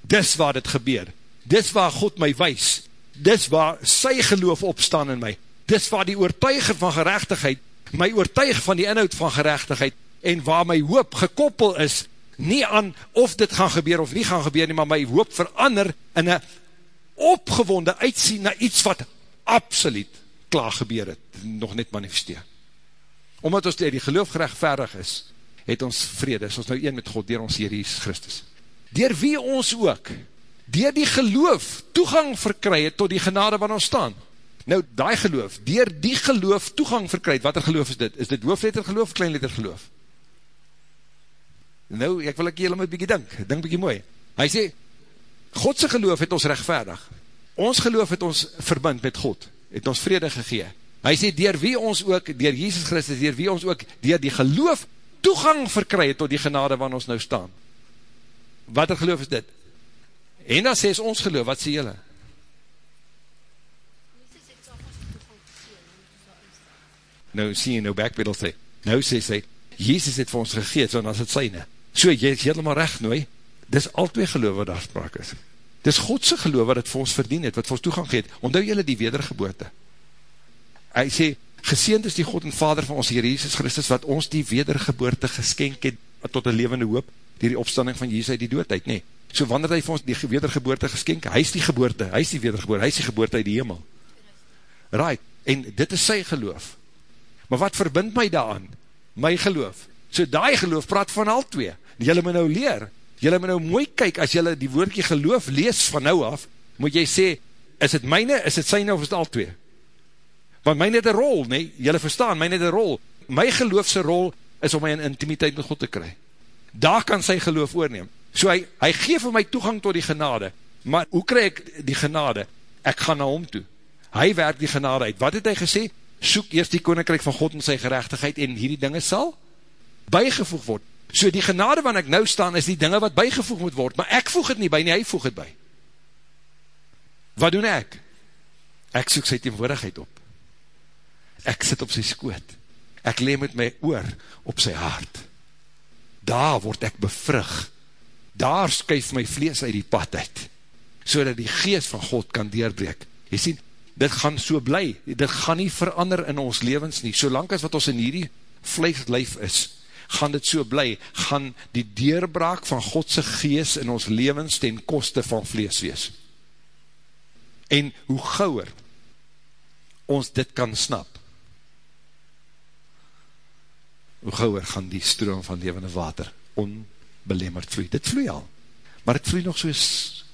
dis waar dit gebeur, dis waar God my wys, dis waar sy geloof opstaan in my, dis waar die oortuiger van gerechtigheid, my oortuig van die inhoud van gerechtigheid, en waar my hoop gekoppel is, nie aan of dit gaan gebeur of nie gaan gebeur nie, maar my hoop verander in een opgewonde uitsien na iets wat absoluut klaar gebeur het, nog net manifesteer. Omdat ons die geloof gerechtvaardig is, het ons vrede, is ons nou een met God, dier ons Heer Jesus Christus. Dier wie ons ook, dier die geloof toegang verkry het tot die genade wat ons staan. Nou, die geloof, dier die geloof toegang verkry het, wat er geloof is dit? Is dit hoofletter geloof, kleinletter geloof? Nou, ek wil ek julle met bykie dink, dink bykie mooi. Hy sê, Godse geloof het ons rechtvaardig. Ons geloof het ons verbind met God, het ons vrede gegee. Hy sê, dier wie ons ook, dier Jesus Christus, dier wie ons ook, dier die geloof toegang verkry het tot die genade waar ons nou staan. Wat er geloof is dit? En dan sê ons geloof, wat sê julle? Nou sê jy nou backpedal sê, nou sê sê, Jesus het vir ons gegeet, dan is het syne. So, jy is helemaal recht, nou, dis al twee geloof wat daar spraak is. Dis Godse geloof wat het vir ons verdien het, wat vir ons toegang geet. Ondou jylle die wedergeboorte. Hy sê, geseend is die God en Vader van ons Heer Jesus Christus, wat ons die wedergeboorte geskenk het, tot een levende hoop, dier die opstanding van Jesus uit die doodheid. Nee, so wanneer hy vir ons die wedergeboorte geskenk, hy is die geboorte, hy is die wedergeboorte, hy is die geboorte uit die hemel. Right, en dit is sy geloof. Maar wat verbind my daaraan? My geloof. So die geloof praat van al twee. Julle moet nou leer, Julle moet nou mooi kyk, as julle die woordkie geloof lees van nou af, moet jy sê, is het myne, is het syne of is het al twee? Want myne het een rol, nee, julle verstaan, myne het een rol. My geloofse rol is om my in intimiteit met God te kry. Daar kan sy geloof oorneem. So hy, hy geef my toegang tot die genade, maar hoe kry ek die genade? Ek gaan na hom toe. Hy werk die genade uit. Wat het hy gesê? Soek eerst die koninkryk van God en sy gerechtigheid en hierdie dinge sal bijgevoeg word. So die genade waarin ek nou staan, is die dinge wat bijgevoeg moet word, maar ek voeg het nie by, nie, hy voeg het by. Wat doen ek? Ek soek sy teenwoordigheid op. Ek sit op sy skoot. Ek leem met my oor op sy hart. Daar word ek bevrug. Daar skuif my vlees uit die pad uit, so die geest van God kan deurbreek. Jy sien, dit gaan so bly, dit gaan nie verander in ons levens nie, solang as wat ons in hierdie vleeslijf is, gaan dit so bly, gaan die deurbraak van Godse gees in ons levens ten koste van vlees wees. En hoe gauwer ons dit kan snap, hoe gauwer gaan die stroom van levende water onbelemmerd vloei. Dit vloei al, maar het vloei nog soos,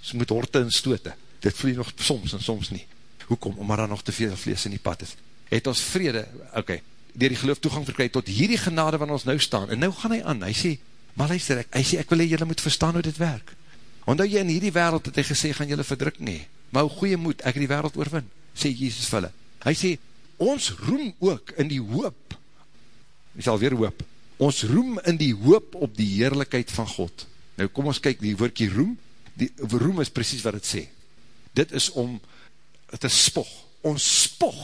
so moet horte en stote. Dit vloei nog soms en soms nie. Hoekom? Omdat daar nog te veel vlees in die pad is. Het ons vrede, okay, dier die geloof toegang verkry tot hierdie genade wat ons nou staan, en nou gaan hy aan, hy sê, maar luister ek, hy sê, ek wil jy, jylle moet verstaan hoe dit werk, omdat jy in hierdie wereld het hy gesê, gaan jylle verdruk nie, maar hoe goeie moed, ek die wereld oorwin, sê Jesus vir hulle, hy sê, ons roem ook in die hoop, hy sal weer hoop, ons roem in die hoop op die heerlijkheid van God, nou kom ons kyk, die woordkie roem, die roem is precies wat het sê, dit is om, is spog, ons spog,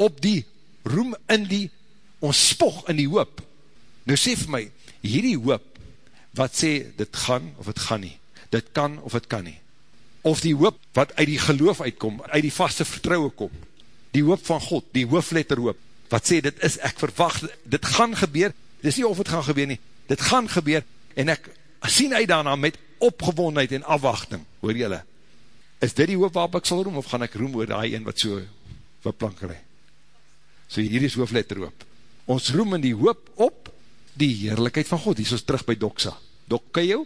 op die roem in die, ons spog in die hoop. Nou sê vir my, hierdie hoop, wat sê, dit gaan of het gaan nie, dit kan of het kan nie, of die hoop wat uit die geloof uitkom, uit die vaste vertrouwe kom, die hoop van God, die hoofletter hoop, wat sê, dit is, ek verwacht, dit gaan gebeur, dit is nie of het gaan gebeur nie, dit gaan gebeur, en ek sien uit daarna met opgewondheid en afwachting, hoor jylle, is dit die hoop waarop ek sal roem, of gaan ek roem oor die een wat so, wat plank rij? So hier is hoofletter hoop. Ons roem in die hoop op die heerlijkheid van God. Hier is ons terug by Doksa. Dokka jou,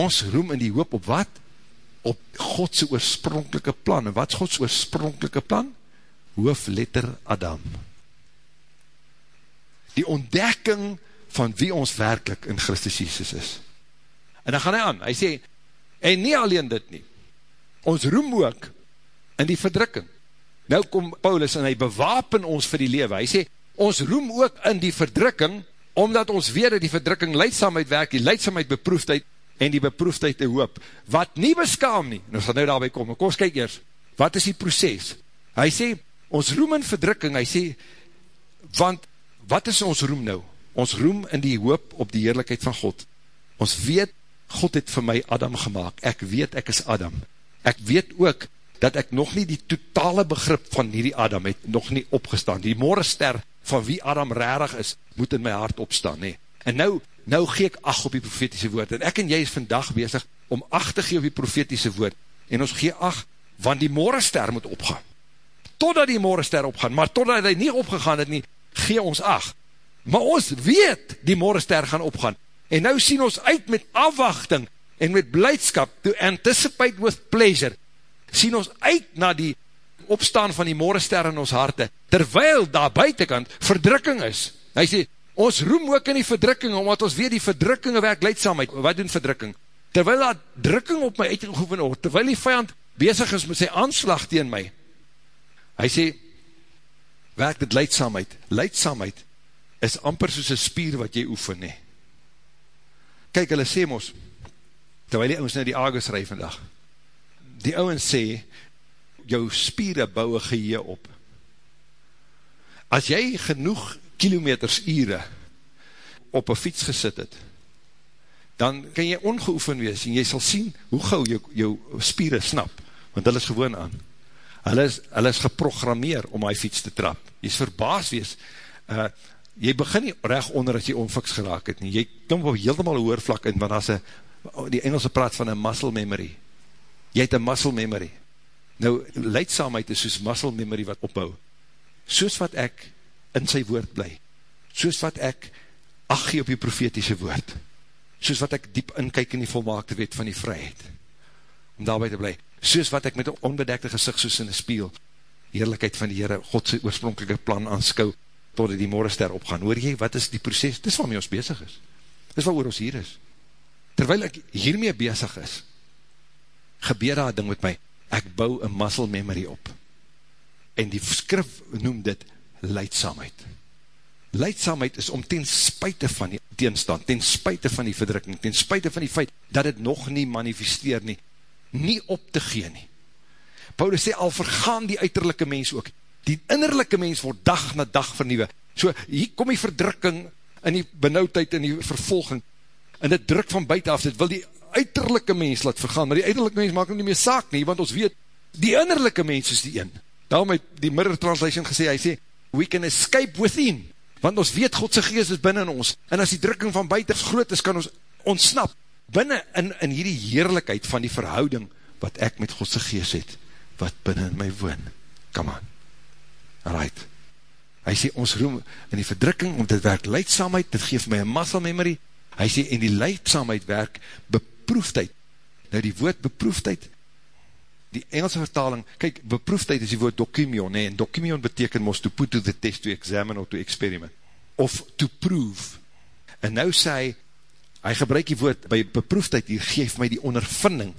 ons roem in die hoop op wat? op Godse oorspronkelike plan. En wat is Godse oorspronkelike plan? Hoofletter Adam. Die ontdekking van wie ons werkelijk in Christus Jesus is. En dan gaan hy aan, hy sê, en nie alleen dit nie, ons roem ook in die verdrukking. Nou kom Paulus en hy bewapen ons vir die lewe. Hy sê, ons roem ook in die verdrukking, omdat ons weet dat die verdrukking leidsamheid werk, die leidsamheid beproefdheid en die beproefdheid te hoop, wat nie beskaam nie. Nou sal nou daarby kom, kom ons kyk eers, wat is die proces? Hy sê, ons roem in verdrukking, hy sê, want wat is ons roem nou? Ons roem in die hoop op die heerlijkheid van God. Ons weet, God het vir my Adam gemaakt. Ek weet, ek is Adam. Ek weet ook, dat ek nog nie die totale begrip van hierdie Adam het nog nie opgestaan. Die morgenster van wie Adam rarig is, moet in my hart opstaan. Nee. En nou, nou gee ek ach op die profetiese woord. En ek en jy is vandag bezig om ach te gee op die profetiese woord. En ons gee ach, want die morgenster moet opgaan. Totdat die morgenster opgaan, maar totdat hy nie opgegaan het nie, gee ons ach. Maar ons weet die morgenster gaan opgaan. En nou sien ons uit met afwachting en met blijdskap to anticipate with pleasure sien ons uit na die opstaan van die morgenster in ons harte, terwyl daar buitenkant verdrukking is. Hy sê, ons roem ook in die verdrukking, omdat ons weet die verdrukking werk leidsamheid. Wat doen verdrukking? Terwyl daar drukking op my uitgeoefen word, terwyl die vijand bezig is met sy aanslag tegen my, hy sê, werk dit leidsamheid. Leidsamheid is amper soos een spier wat jy oefen, nee. Kijk, hulle sê ons, terwyl die ons nou die agus rij vandag, die ouwens sê, jou spieren bouw een geheer op. As jy genoeg kilometers ure op een fiets gesit het, dan kan jy ongeoefen wees, en jy sal sien hoe gauw jou, jou spieren snap, want hulle is gewoon aan. Hulle is, hulle is geprogrammeer om hy fiets te trap. Jy is verbaas wees. Uh, jy begin nie recht onder as jy onfiks geraak het nie. Jy kom op heeltemal hoer vlak in, want as a, die Engelse praat van een muscle memory jy het een muscle memory. Nou, leidsamheid is soos muscle memory wat opbouw. Soos wat ek in sy woord bly. Soos wat ek achie op die profetiese woord. Soos wat ek diep inkyk in die volmaakte wet van die vryheid. Om daarby te bly. Soos wat ek met een onbedekte gezicht soos in die spiel heerlijkheid van die Heere, Godse oorspronkelike plan aanskou, totdat die morgenster opgaan. Hoor jy, wat is die proces? Dis waarmee ons bezig is. Dis waar ons hier is. Terwyl ek hiermee bezig is, gebeur daar ding met my, ek bou een muscle memory op. En die skrif noem dit leidsamheid. Leidsamheid is om ten spuite van die teenstand, ten spuite van die verdrukking, ten spuite van die feit, dat het nog nie manifesteer nie, nie op te gee nie. Paulus sê, al vergaan die uiterlijke mens ook, die innerlijke mens word dag na dag vernieuwe. So, hier kom die verdrukking, in die benauwdheid, in die vervolging, en dit druk van buiten af, dit wil die uiterlijke mens laat vergaan, maar die uiterlijke mens maak nie meer saak nie, want ons weet, die innerlijke mens is die een. Daarom het die Mirror Translation gesê, hy sê, we can escape within, want ons weet Godse geest is binnen ons, en as die drukking van buiten groot is, kan ons ontsnap, binnen in, in hierdie heerlijkheid van die verhouding, wat ek met Godse geest het, wat binnen in my woon. Come on. Alright. Hy sê, ons roem in die verdrukking, om dit werk leidsamheid, dit geef my een muscle memory, hy sê, en die leidsamheid werk, beproefdheid. Nou die woord beproefdheid, die Engelse vertaling, kyk, beproefdheid is die woord documion, nee, en documion beteken mos to put to the test, to examine or to experiment, of to prove. En nou sê hy, hy gebruik die woord, by beproefdheid, hier geef my die ondervinding,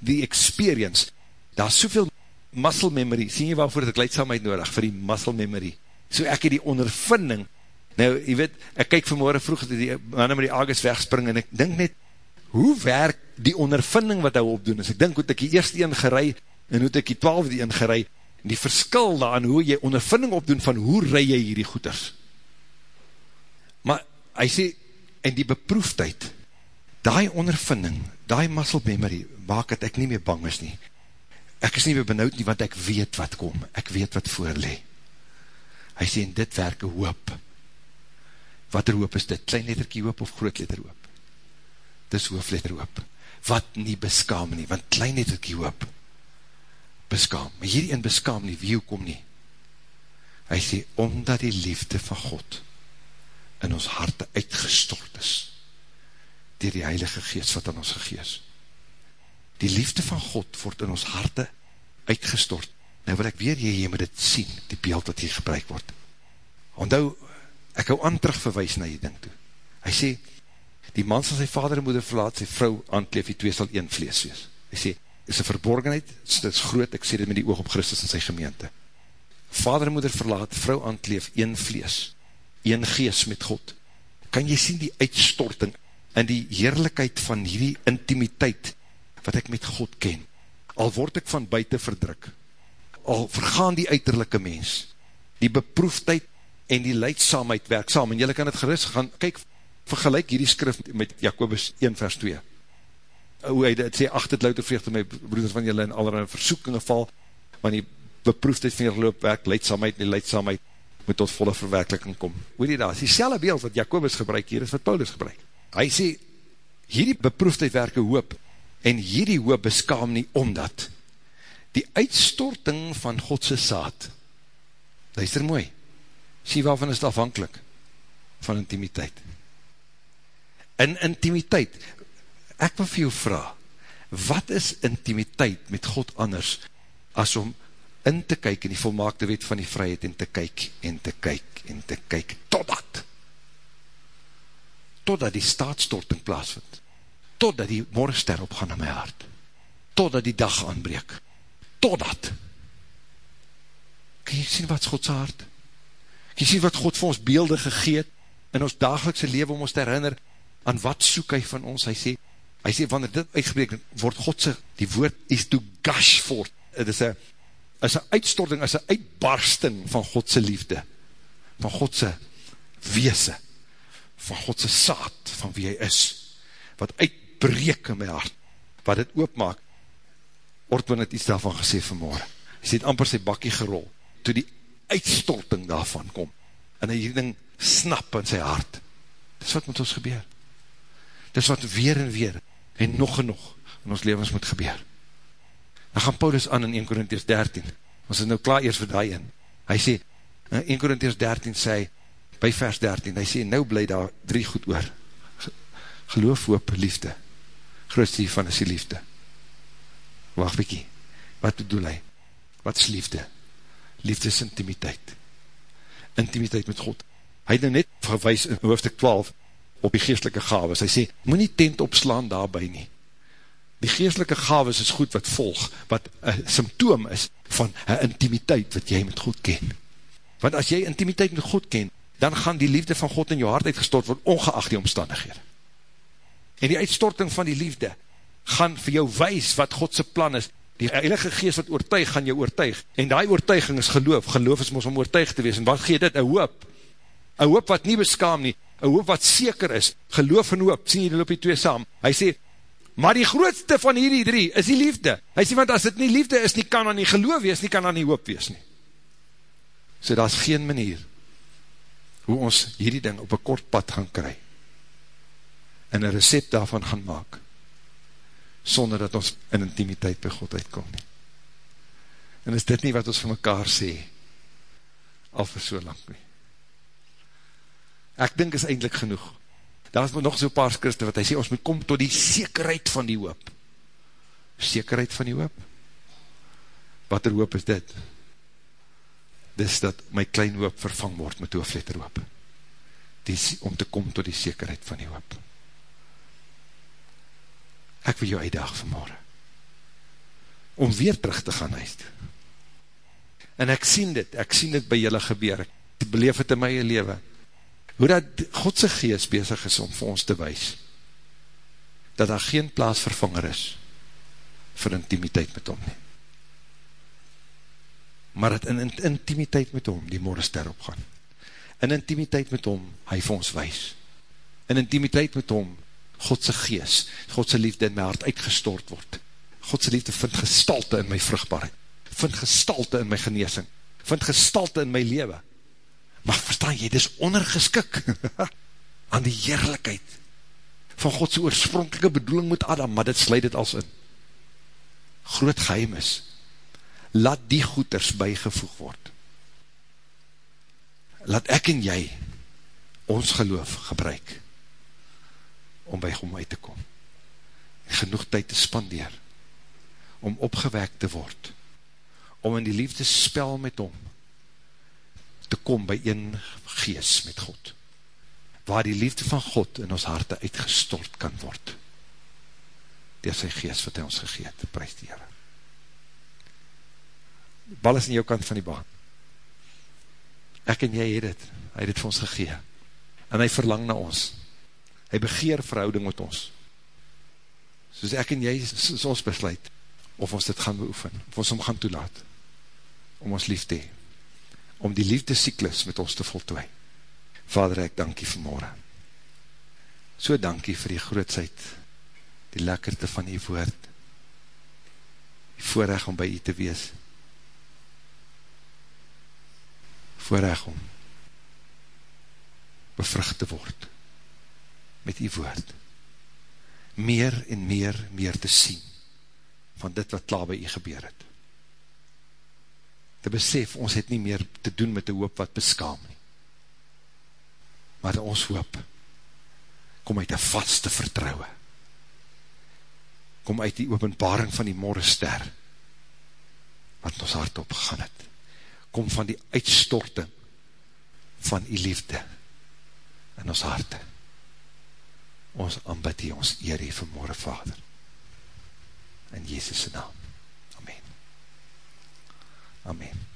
die experience, daar is soveel muscle memory, sien jy waarvoor het ek leidsamheid nodig, vir die muscle memory, so ek het die ondervinding, nou, jy weet, ek kyk vanmorgen vroeg, die man met die agus wegspring, en ek dink net, hoe werk die ondervinding wat hy opdoen is? Ek dink, hoe het ek die eerste een gerei, en hoe het ek die twaalfde een gerei, die verskil daaran, hoe jy ondervinding opdoen, van hoe rei jy hierdie goeders? Maar, hy sê, en die beproefdheid, die ondervinding, die muscle memory, maak het ek nie meer bang is nie. Ek is nie meer benauwd nie, want ek weet wat kom, ek weet wat voorlee. Hy sê, en dit werke hoop. Wat er hoop is dit, klein letterkie hoop of groot letter hoop? dis hoofletter hoop, wat nie beskaam nie, want klein die hoop, beskaam, maar hierdie in beskaam nie, wie kom nie, hy sê, omdat die liefde van God, in ons harte uitgestort is, dier die heilige geest wat in ons gegees, die liefde van God word in ons harte uitgestort. Nou wil ek weer jy, jy moet dit sien, die beeld wat hier gebruik word. Ondou, ek hou aan terugverwijs na die ding toe. Hy sê, die man sal sy vader en moeder verlaat, sy vrou aankleef, die twee sal een vlees wees. Hy sê, is een verborgenheid, dit is groot, ek sê dit met die oog op Christus en sy gemeente. Vader en moeder verlaat, vrou aankleef, een vlees, een gees met God. Kan jy sien die uitstorting en die heerlijkheid van hierdie intimiteit wat ek met God ken? Al word ek van buiten verdruk, al vergaan die uiterlijke mens, die beproefdheid en die leidsaamheid werk saam, en jylle kan het gerust gaan, kyk, vergelijk hierdie skrif met Jacobus 1 vers 2, hoe hy dit sê, acht het louter vreugde my broeders van jylle in allerlei versoekingen val, want die beproefdheid van jylle loop werk, leidsaamheid en die leidsaamheid moet tot volle verwerkeliking kom. Hoe die daar, is die selwe beeld wat Jacobus gebruik hier, is wat Paulus gebruik. Hy sê, hierdie beproefdheid werke hoop, en hierdie hoop beskaam nie, omdat die uitstorting van Godse saad, luister mooi, sê waarvan is het afhankelijk? Van intimiteit. In intimiteit, ek wil vir jou vraag, wat is intimiteit met God anders, as om in te kyk in die volmaakte wet van die vryheid, en te kyk, en te kyk, en te kyk, totdat, totdat die staatstorting plaasvind, totdat die morgenster opgaan in my hart, totdat die dag aanbreek, totdat, kan jy sien wat is Godse hart? Kan jy sien wat God vir ons beelde gegeet, in ons dagelikse leven om ons te herinner, aan wat soek hy van ons? Hy sê, hy sê, wanneer dit uitgebreek, word Godse, die woord is to gush voort, het is een, is een uitstorting, is een uitbarsting van Godse liefde, van Godse weese, van Godse saad, van wie hy is, wat uitbreek in my hart, wat het oopmaak, Ortwin het iets daarvan gesê vanmorgen, hy sê het amper sy bakkie gerol, toe die uitstorting daarvan kom, en hy die ding snap in sy hart, dis wat met ons gebeur, dis wat weer en weer, en nog en nog, in ons levens moet gebeur, dan gaan Paulus aan in 1 Korinties 13, ons is nou klaar eers vir die in, hy sê, in 1 Korinties 13 sê, by vers 13, hy sê, nou bly daar drie goed oor, geloof, hoop, liefde, grootste hiervan is die liefde, wacht bykie, wat bedoel hy? Wat is liefde? Liefde is intimiteit. Intimiteit met God. Hy het nou net verwijs in hoofdstuk 12 op die geestelike gaves. Hy sê, moet nie tent opslaan daarby nie. Die geestelike gaves is goed wat volg, wat een symptoom is van een intimiteit wat jy met God ken. Want as jy intimiteit met God ken, dan gaan die liefde van God in jou hart uitgestort word, ongeacht die omstandighede. En die uitstorting van die liefde, gaan vir jou wees wat Godse plan is. Die heilige geest wat oortuig, gaan jou oortuig. En die oortuiging is geloof. Geloof is ons om oortuig te wees. En wat gee dit? Een hoop. Een hoop wat nie beskaam nie. Een hoop wat seker is. Geloof en hoop. Sien jy, die loop die twee saam. Hy sê, maar die grootste van hierdie drie is die liefde. Hy sê, want as dit nie liefde is, nie kan dan nie geloof wees, nie kan dan nie hoop wees nie. So daar is geen manier hoe ons hierdie ding op een kort pad gaan kry en een recept daarvan gaan maak sonder dat ons in intimiteit by God uitkom nie. En is dit nie wat ons van mekaar sê, al vir so lang nie. Ek dink is eindelijk genoeg. Daar is nog so'n paar skriste wat hy sê, ons moet kom tot die sekerheid van die hoop. Sekerheid van die hoop? Wat er hoop is dit? Dis dat my klein hoop vervang word met hoofletter hoop. Die, om te kom tot die sekerheid van die hoop ek wil jou uitdag vanmorgen, om weer terug te gaan huis toe. En ek sien dit, ek sien dit by julle gebeur, ek beleef het in my leven, hoe dat Godse geest bezig is om vir ons te wees, dat daar geen plaas vervanger is, vir intimiteit met hom nie. Maar dat in intimiteit met hom, die morgenster opgaan, in intimiteit met hom, hy vir ons wees, in intimiteit met hom, Godse gees, Godse liefde in my hart uitgestort word. Godse liefde vind gestalte in my vruchtbaarheid, vind gestalte in my geneesing, vind gestalte in my leven. Maar verstaan jy, dit is ondergeskik aan die heerlijkheid van Godse oorspronkelike bedoeling met Adam, maar dit sluit het als in. Groot geheim is, laat die goeders bijgevoeg word. Laat ek en jy ons geloof gebruik om by hom uit te kom. En genoeg tyd te spandeer om opgewek te word, om in die liefde spel met hom, te kom by een gees met God, waar die liefde van God in ons harte uitgestort kan word, door sy gees wat hy ons gegeet, prijs die Heere. Bal is in jou kant van die baan. Ek en jy het het, hy het het vir ons gegee, en hy verlang na ons, hy begeer verhouding met ons, soos ek en jy, soos ons besluit, of ons dit gaan beoefen, of ons om gaan toelaat, om ons lief te hee, om die liefdesyklus met ons te voltooi. Vader, ek dankie vanmorgen. So dankie vir die grootsheid, die lekkerte van die woord, die voorrecht om by u te wees, voorrecht om bevrucht te word met die woord, meer en meer, meer te sien van dit wat klaar by u gebeur het. Te besef, ons het nie meer te doen met die hoop wat beskaam nie. Maar ons hoop, kom uit die vaste vertrouwe. Kom uit die openbaring van die morgenster, wat ons hart opgegaan het. Kom van die uitstorting van die liefde in ons harte. Ons aanbid die ons eer die vanmorgen vader. In Jezus' naam. Amen. Amen.